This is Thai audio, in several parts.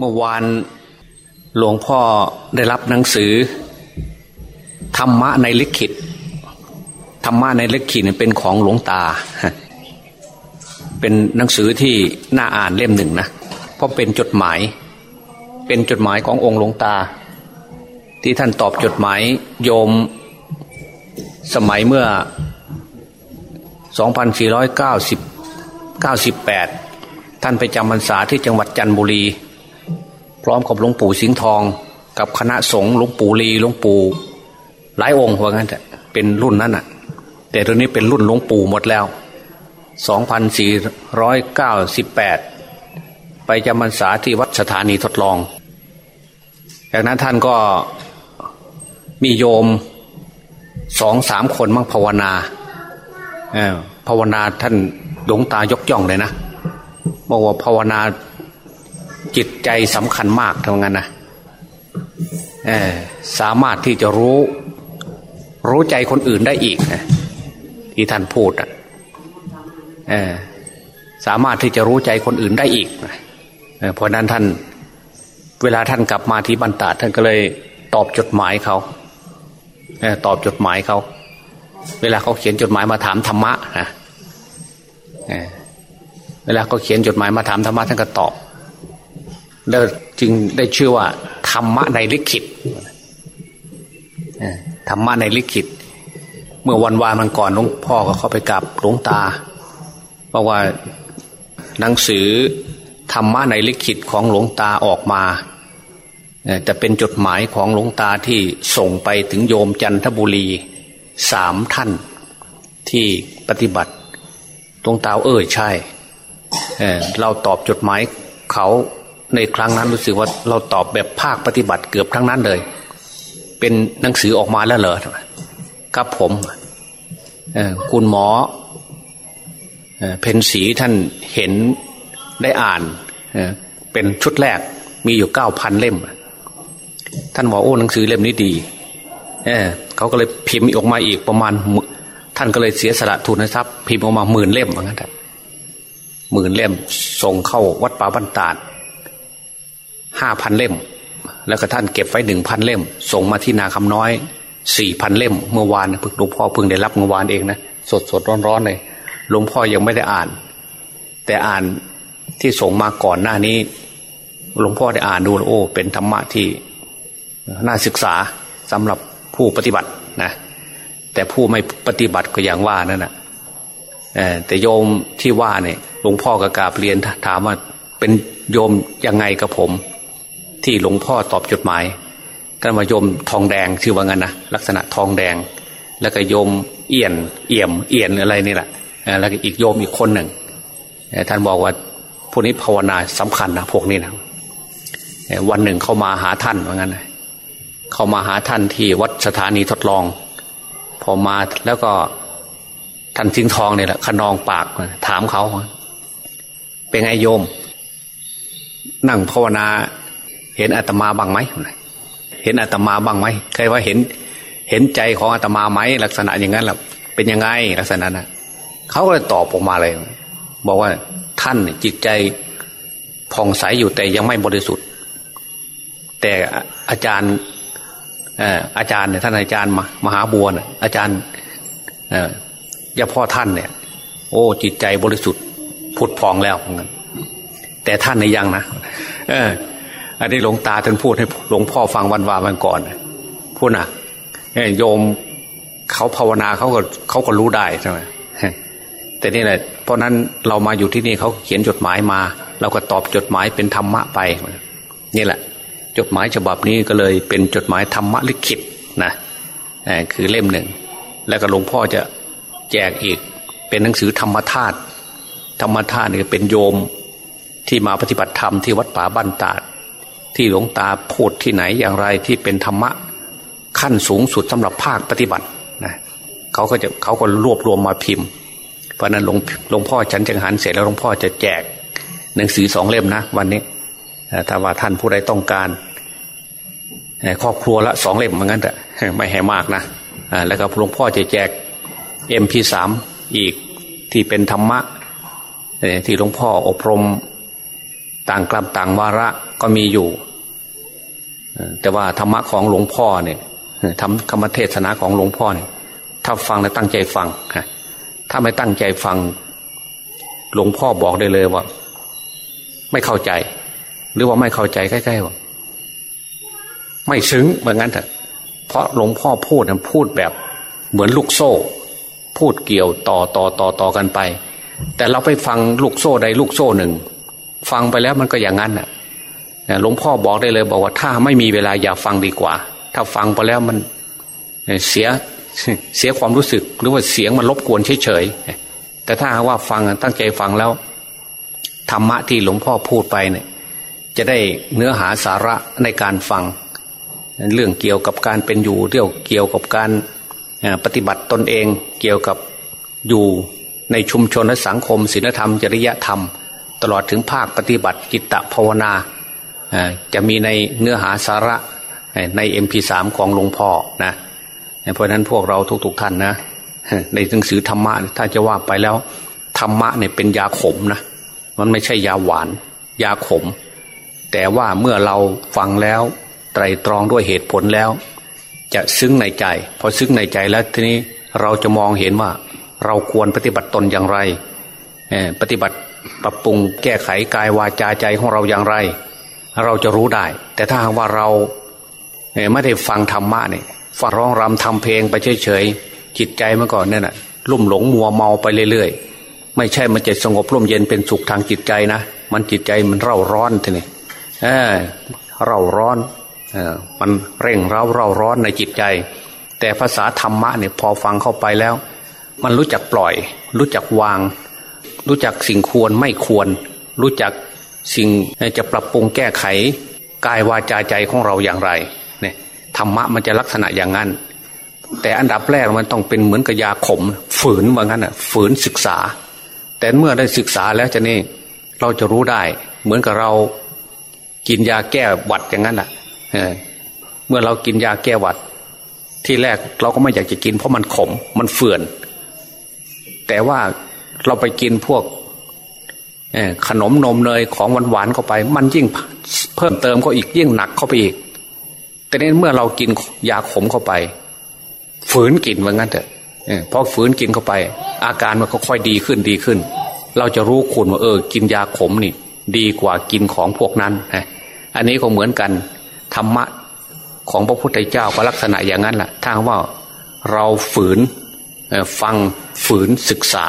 เมื่อวานหลวงพ่อได้รับหนังสือ ธรรมะในลิขิตธรรมะในลิขิตเป็นของหลวงตา เป็นหนังสือที่น่าอ่านเล่มหนึ่งนะเพราะเป็นจดหมาย เป็นจดหมายขององค์หลวงตา ที่ท่านตอบจดหมายโยมสมัยเมื่อ 2490 98ท่านไปจำพรรษาที่จังหวัดจันทบุรี พร้อมกับหลวงปู่สิงห์ทอง กับคณะสงฆ์หลวงปู่ลีหลวงปู่หลายองค์ว่างั้นแต่เป็นรุ่นนั้นอะ แต่ตอนนี้เป็นรุ่นหลวงปู่หมดแล้ว 2498 ไปจำพรรษาที่วัดสถานีทดลอง จากนั้นท่านก็มีโยมสองสามคนมั่งภาวนาภาวนาท่านดวงตายกย่องเลยนะบอกว่าภาวนา จิตใจสำคัญมากเทำงานนะสามารถที่จะรู้ รู้ใจคนอื่นได้อีกนะที่ท่านพูดอะสามารถที่จะรู้ใจคนอื่นได้อีกนะเพราะนั้นท่าน เวลาท่านกลับมาที่บรรดาท่านก็เลยตอบจดหมายเขาตอบจดหมายเขา เวลาเขาเขียนจดหมายมาถามธรรมะนะเวลาเขาเขียนจดหมายมาถามธรรมะท่านก็ตอบ แล้วจึงได้ชื่อว่า ธรรมะในลิขิตธรรมะในลิขิต เมื่อวันวานมันก่อนหลวงพ่อก็เข้าไปกับหลวงตาบอกว่าหนังสือธรรมะในลิขิตของหลวงตาออกมาจะเป็นจดหมายของหลวงตาที่ส่งไปถึงโยมจันทบุรีสามท่านที่ปฏิบัติหลวงตาเออใช่เเราตอบจดหมายเขา ในครั้งนั้นรู้สึกว่าเราตอบแบบภาคปฏิบัติเกือบทั้งนั้นเลย เป็นหนังสือออกมาแล้วเหรอครับผมคุณหมอเพนสีท่านเห็นได้อ่านเป็นชุดแรกมีอยู่เก้าพันเล่ม ท่านบอกโอ้หนังสือเล่มนี้ดีเเขาก็เลยพิมพ์ออกมาอีกประมาณ ท่านก็เลยเสียสละทุนทรัพย์ พิมพ์ออกมาหมื่นเล่มเหมือนกันหมื่นเล่มส่งเข้าวัดป่าบันตาด ห้าพันเล่ม แล้วก็ท่านเก็บไว้หนึ่งพันเล่ม ส่งมาที่นาคำน้อยสี่พันเล่ม เมื่อวานหลวงพ่อเพิ่งได้รับเมื่อวานเองนะสดสดร้อนร้อนเลยหลวงพ่อยังไม่ได้อ่าน แต่อ่านที่ส่งมาก่อนหน้านี้ หลวงพ่อได้อ่านดูโอ้ เป็นธรรมะที่น่าศึกษาสำหรับผู้ปฏิบัตินะแต่ผู้ไม่ปฏิบัติก็อย่างว่านั่นแหะแต่โยมที่ว่าเนี่ยหลวงพ่อกระกาบเรียนถามว่าเป็นโยมยังไงกับผม ที่หลวงพ่อตอบจดหมายท่านว่าโยมทองแดงชื่อว่างั้นนะลักษณะทองแดง แล้วก็โยมเอี่ยนเอี่ยม เอี่ยนอะไรนี่แหละแล้วก็อีกโยมอีกคนหนึ่งท่านบอกว่าพวกนี้ภาวนาสำคัญนะพวกนี้นะวันหนึ่งเข้ามาหาท่านว่างั้นเข้ามาหาท่านที่วัดสถานีทดลอง พอมาแล้วก็ท่านทิ้งทองเนี่ยแหละขนองปากถามเขาเป็นไงโยม นั่งภาวนา เห็นอาตมาบ้างไหมเห็นอาตมาบ้างไหมเคยว่าเห็นเห็นใจของอาตมาไหมลักษณะอย่างนั้นแหละเป็นยังไงลักษณะนั้นเขาก็เลยตอบออกมาเลย บอกว่าท่านจิตใจผ่องใสอยู่แต่ยังไม่บริสุทธิ์ แต่อาจารย์อาจารย์เนี่ยท่านอาจารย์มหาบัวเนี่ยอาจารย์ย่าพ่อท่านเนี่ย โอ้ จิตใจบริสุทธิ์ผุดพองแล้วเหมือนกันแต่ท่านในยังนะเออ อันนี้หลวงตาท่านพูดให้หลวงพ่อฟังวันวาวันก่อนพูดนะโยมเขาภาวนาเขาก็เขาก็รู้ได้ใช่ไหมแต่นี่แหละเพราะนั้นเรามาอยู่ที่นี่เขาเขียนจดหมายมา เราก็ตอบจดหมายเป็นธรรมะไป นี่แหละ จดหมายฉบับนี้ก็เลยเป็นจดหมายธรรมะลิขิตนะคือเล่มหนึ่ง แล้วก็หลวงพ่อจะแจกอีกเป็นหนังสือธรรมธาตุธรรมธาตุนี่เป็นโยมที่มาปฏิบัติธรรมที่วัดป่าบ้านตาด ที่หลวงตาพูดที่ไหนอย่างไรที่เป็นธรรมะขั้นสูงสุดสำหรับภาคปฏิบัตินะเขาก็จะเขาก็รวบรวมมาพิมพ์ เพราะนั้นหลวงหลวงพ่อฉันจังหันเสร็จแล้วหลวงพ่อจะแจกหนังสือสองเล่มนะ วันนี้ถ้าว่าท่านผู้ใดต้องการครอบครัวละสองเล่มเหมือนกันแต่ไม่ให้มากนะแล้วก็หลวงพ่อจะแจกเอ็มพีสามอีกที่เป็นธรรมะที่หลวงพ่ออบรมต่างกลับต่างวาระก็มีอยู่ แต่ว่าธรรมะของหลวงพ่อเนี่ยทำธรรมเทศนาของหลวงพ่อเนี่ยถ้าฟังแล้วตั้งใจฟังถ้าไม่ตั้งใจฟัง หลวงพ่อบอกได้เลยว่า ไม่เข้าใจ หรือว่าไม่เข้าใจใกล้ๆว่าไม่ซึ้งเหมือนกันเถอะเพราะหลวงพ่อพูดนะพูดแบบ เหมือนลูกโซ่ พูดเกี่ยวต่อต่อต่อต่อกันไป แต่เราไปฟังลูกโซ่ใดลูกโซ่หนึ่ง ฟังไปแล้วมันก็อย่างนั้นน่ะ หลวงพ่อบอกได้เลย บอกว่าถ้าไม่มีเวลาอย่าฟังดีกว่า ถ้าฟังไปแล้วมันเสียเสียความรู้สึก หรือว่าเสียงมันรบกวนเฉยๆแต่ถ้าว่าฟังตั้งใจฟังแล้วธรรมะที่หลวงพ่อพูดไปเนี่ย จะได้เนื้อหาสาระในการฟัง เรื่องเกี่ยวกับการเป็นอยู่เรื่องเกี่ยวกับการปฏิบัติตนเองเกี่ยวกับอยู่ในชุมชนและสังคมศีลธรรม จริยธรรม ตลอดถึงภาคปฏิบัติจิตภาวนา จะมีในเนื้อหาสาระใน MP3 ของหลวงพ่อนะเพราะนั้นพวกเราทุกๆท่านนะ ในหนังสือธรรมะถ้าจะว่าไปแล้วธรรมะเนี่ยเป็นยาขมนะมันไม่ใช่ยาหวาน ยาขม แต่ว่าเมื่อเราฟังแล้วไตรตรองด้วยเหตุผลแล้ว จะซึ้งในใจ พอซึ้งในใจแล้วทีนี้เราจะมองเห็นว่า เราควรปฏิบัติตนอย่างไรปฏิบัติปรับปรุงแก้ไขกายวาจาใจของเราอย่างไร เราจะรู้ได้ แต่ถ้าหากว่าเราไม่ได้ฟังธรรมะเนี่ยฟังร้องรำทำเพลงไปเฉยๆจิตใจเมื่อก่อนเนี่ยนะลุ่มหลงมัวเมาไปเรื่อยๆ ไม่ใช่มันจะสงบร่มเย็นเป็นสุขทางจิตใจนะมันจิตใจมันเร่าร้อนทีนี้เออเร่าร้อนมันเร่งเร้าเร่าร้อนในจิตใจ แต่ภาษาธรรมะเนี่ยพอฟังเข้าไปแล้ว มันรู้จักปล่อย รู้จักวาง รู้จักสิ่งควรไม่ควร รู้จัก สิ่งจะปรับปรุงแก้ไขกายวาจาใจของเราอย่างไรเนี่ยธรรมะมันจะลักษณะอย่างนั้น แต่อันดับแรกมันต้องเป็นเหมือนกับยาขม ฝืนว่างั้นอะฝืนศึกษา แต่เมื่อได้ศึกษาแล้วจะนี่เราจะรู้ได้ เหมือนกับเรากินยาแก้หวัดอย่างนั้นอะเมื่อเรากินยาแก้หวัด ที่แรกเราก็ไม่อยากจะกินเพราะมันขมมันเฟื่อน แต่ว่าเราไปกินพวก ขนมนมเนยของหวานๆเข้าไป มันยิ่งเพิ่มเติมก็อีกยิ่งหนักเข้าไปอีก แต่นี้เมื่อเรากินยาขมเข้าไป ฝืนกินว่างั้นเถอะพอฝืนกินเข้าไป อาการมันก็ค่อยดีขึ้นดีขึ้น เราจะรู้คุณว่าเออ กินยาขมนี่ ดีกว่ากินของพวกนั้นอันนี้ก็เหมือนกันธรรมะของพระพุทธเจ้าก็ลักษณะอย่างนั้นแหละถ้าว่าเราฝืนฟังฝืนศึกษา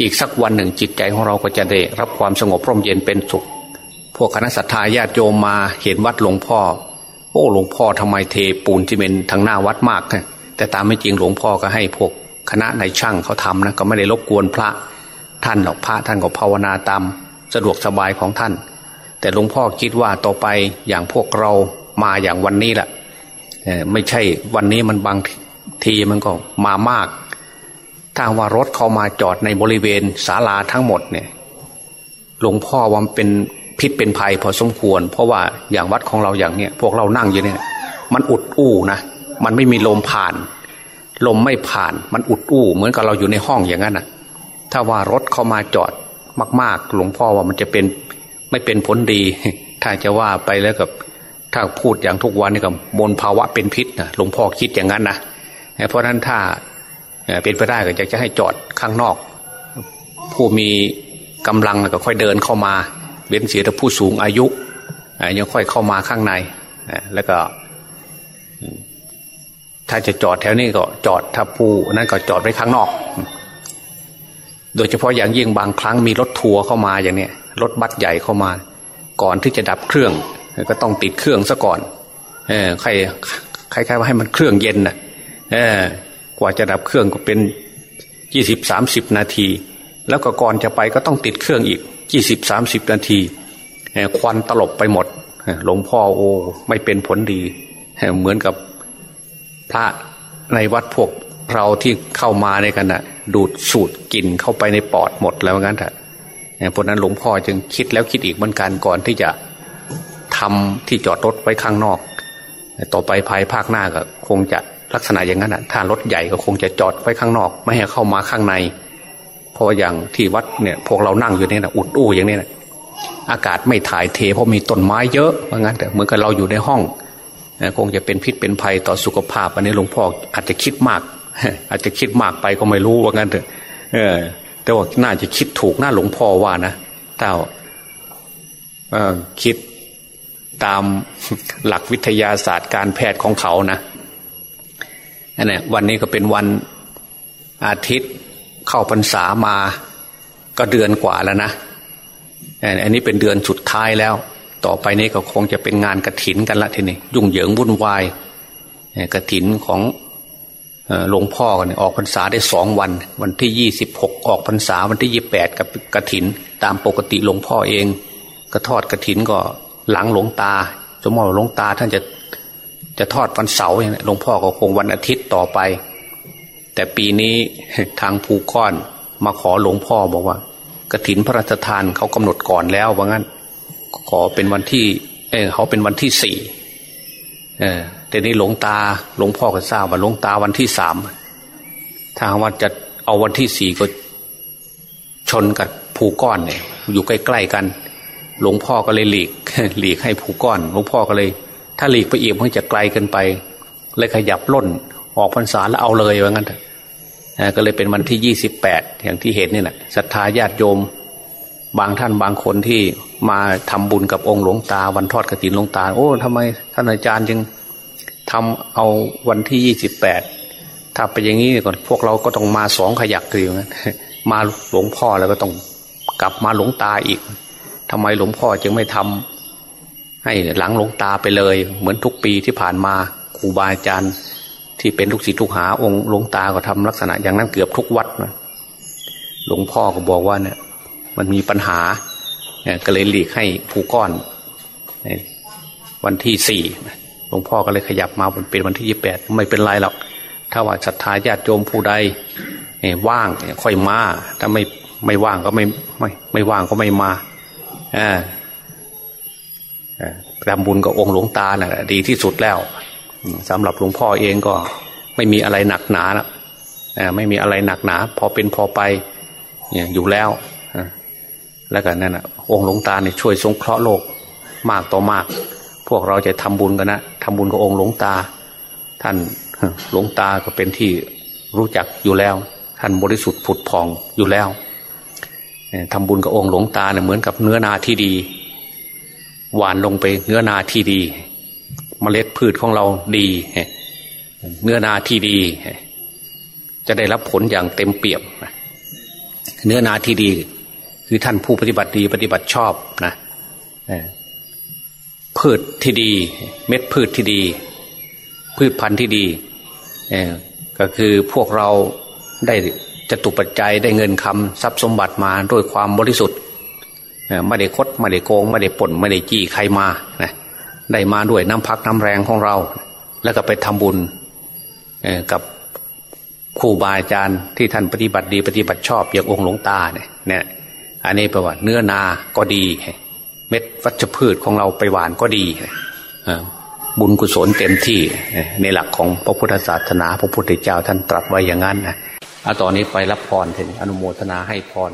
อีกสักวันหนึ่งจิตใจของเราก็จะได้รับความสงบร่มเย็นเป็นสุข พวกคณะสัตยาญาติโยมมาเห็นวัดหลวงพ่อ โอ้หลวงพ่อทำไมเทปูนจีเมนทางหน้าวัดมากแต่ตามไม่จริงหลวงพ่อก็ให้พวกคณะในช่างเขาทำนะก็ไม่ได้รบกวนพระท่านหรอกพระท่านก็ภาวนาตามสะดวกสบายของท่าน แต่หลวงพ่อคิดว่าต่อไปอย่างพวกเรามาอย่างวันนี้แหละไม่ใช่วันนี้มันบางทีมันก็มามาก ถ้าว่ารถเข้ามาจอดในบริเวณศาลาทั้งหมดเนี่ย หลวงพ่อว่าเป็นพิษเป็นภัยพอสมควร เพราะว่าอย่างวัดของเราอย่างเนี้ยพวกเรานั่งอยู่เนี่ย มันอุดอู้นะมันไม่มีลมผ่าน ลมไม่ผ่านมันอุดอู้ เหมือนกับเราอยู่ในห้องอย่างนั้นนะถ้าว่ารถเข้ามาจอดมาก ๆ หลวงพ่อว่ามันจะเป็นไม่เป็นผลดี ถ้าจะว่าไปแล้วกับถ้าพูดอย่างทุกวันนี่กับมลภาวะเป็นพิษนะหลวงพ่อคิดอย่างนั้นนะเพราะนั้นถ้า เป็นไปได้ก็อยากจะให้จอดข้างนอก ผู้มีกำลังก็ค่อยเดินเข้ามาเว้นเสียแต่ผู้สูงอายุยังค่อยเข้ามาข้างในแล้วก็ ถ้าจะจอดแถวนี้ก็จอดถ้าผู้นั้นก็จอดไว้ข้างนอก โดยเฉพาะอย่างยิ่งบางครั้งมีรถทัวร์เข้ามาอย่างเนี้ยรถบัสใหญ่เข้ามา ก่อนที่จะดับเครื่อง ก็ต้องติดเครื่องซะก่อน เออใครใครๆว่าให้มันเครื่องเย็นน่ะเออ กว่าจะดับเครื่องก็เป็นยี่สิบสามสิบนาที แล้วก็ก่อนจะไปก็ต้องติดเครื่องอีกยี่สิบสามสิบนาทีควันตลบไปหมดหลวงพ่อโอ้ไม่เป็นผลดี เหมือนกับพระในวัดพวกเราที่เข้ามาในกันนะดูดสูดกลิ่นเข้าไปในปอดหมดแล้วงั้นเถอะเพราะนั้นหลวงพ่อจึงคิดแล้วคิดอีกเหมือนกันก่อนที่จะทำที่จอดรถไว้ข้างนอก ต่อไปภายภาคหน้าก็คงจะ ลักษณะอย่างนั้นอะถ้ารถใหญ่ก็คงจะจอดไว้ข้างนอก ไม่ให้เข้ามาข้างใน เพราะอย่างที่วัดเนี่ยพวกเรานั่งอยู่เนี่นะอุดอู้อย่างนี้นะอากาศไม่ถ่ายเทเพราะมีต้นไม้เยอะว่างั้นแต่เหมือนกับเราอยู่ในห้องคงจะเป็นพิษเป็นภัยต่อสุขภาพ อันนี้หลวงพ่ออาจจะคิดมาก อาจจะคิดมากไปก็ไม่รู้ว่างั้นเถอะแต่ว่าน่าจะคิดถูกน่าหลวงพ่อว่านะเต้าคิดตามหลักวิทยาศาสตร์การแพทย์ของเขานะ อันนี้วันนี้ก็เป็นวันอาทิตย์เข้าพรรษามาก็เดือนกว่าแล้วนะอันนี้เป็นเดือนสุดท้ายแล้ว ต่อไปนี้ก็คงจะเป็นงานกระถินกันละทีนี้ยุ่งเหยิงวุ่นวายกระถินของหลวงพ่อกันออกพรรษาได้สองวัน วันที่ยี่สิบหกออกพรรษาวันที่ยี่แปดกับกระถิน ตามปกติหลวงพ่อเอง ก็ทอดกระถินก็หลังหลวงตา สมมติหลวงตาท่านจะ จะทอดวันเสาร์อย่างนี้หลวงพ่อก็คงวันอาทิตย์ต่อไป แต่ปีนี้ทางภูก้อนมาขอหลวงพ่อบอกว่ากระถินพระราชทานเขากำหนดก่อนแล้วว่างั้น ขอเป็นวันที่ เออเขาเป็นวันที่สี่เออแต่นี้หลวงตาหลวงพ่อก็ทราบว่าหลวงตาวันที่สามถ้าว่าจะเอาวันที่สี่ก็ชนกับภูก้อนเนี่ยอยู่ใกล้ๆกัน หลวงพ่อก็เลยหลีกหลีกให้ภูก้อน หลวงพ่อก็เลย ถ้าหลีกไปอีกมันจะไกลเกินไป เลยขยับล่นออกพรรษาแล้วเอาเลยว่างั้นเถอะก็เลยเป็นวันที่ยี่สิบแปดอย่างที่เห็นนี่แหละศรัทธาญาติโยม บางท่านบางคนที่มาทำบุญกับองค์หลวงตา วันทอดกระถินหลวงตา โอ้ทำไมท่านอาจารย์จึงทำเอาวันที่ยี่สิบแปดถ้าไปอย่างนี้ก่อนพวกเราก็ต้องมาสองขยักคืออย่างนั้นมาหลวงพ่อแล้วก็ต้องกลับมาหลวงตาอีกทำไมหลวงพ่อจึงไม่ทำ ให้หลังหลวงตาไปเลย เหมือนทุกปีที่ผ่านมาครูบาอาจารย์ที่เป็นลูกศิษย์ลูกหาองค์หลวงตาก็ทำลักษณะอย่างนั้นเกือบทุกวัดนะหลวงพ่อก็บอกว่าเนี่ย มันมีปัญหาก็เลยหลีกให้ผู้ก้อนวันที่สี่หลวงพ่อก็เลยขยับมาเป็นวันที่ยี่แปดไม่เป็นไรหรอก ถ้าว่าศรัทธาญาติโยมผู้ใดว่างค่อยมา ถ้าไม่ไม่ว่างก็ไม่ไม่ไม่ว่างก็ไม่มาอ่า ทำบุญกับองค์หลวงตานะ่ะ ดีที่สุดแล้วสำหรับหลวงพ่อเองก็ไม่มีอะไรหนักหนาแล้วไม่มีอะไรหนักหนา พอเป็นพอไปอยู่แล้วแล้วกันนั่นนะองค์หลวงตาเนี่ยช่วยสงเคราะห์โลกมากต่อมาก พวกเราจะทำบุญกันนะทำบุญกับองค์หลวงตา ท่านหลวงตาก็เป็นที่รู้จักอยู่แล้ว ท่านบริสุทธิ์ผุดผ่องอยู่แล้วทำบุญกับองค์หลวงตาเนี่ยเหมือนกับเนื้อนาที่ดี หวานลงไปเนื้อนาที่ดีเมล็ดพืชของเราดี เนื้อนาที่ดี จะได้รับผลอย่างเต็มเปี่ยมเนื้อนาที่ดี คือท่านผู้ปฏิบัติดีปฏิบัติชอบนะพืชที่ดี เม็ดพืชที่ดี พืชพันธุ์ที่ดีก็คือพวกเราได้จะตุปัจจัยได้เงินคำทรัพย์สมบัติมาด้วยความบริสุทธิ์ ไม่ได้คดไม่ได้โกง ไม่ได้ป่นไม่ได้จี้ใครมานะได้มาด้วยน้ำพักน้ำแรงของเรา แล้วก็ไปทำบุญกับครูบาอาจารย์ที่ท่านปฏิบัติดีปฏิบัติชอบอย่างองค์หลวงตาเนี่ยเนี่ยอันนี้แปลว่าเนื้อนาก็ดี เม็ดวัชพืชของเราไปหวานก็ดีบุญกุศลเต็มที่ในหลักของพระพุทธศาสนา พระพุทธเจ้าท่านตรัสไว้อย่างนั้นนะเอาตอนนี้ไปรับพรเถอะอนุโมทนาให้พร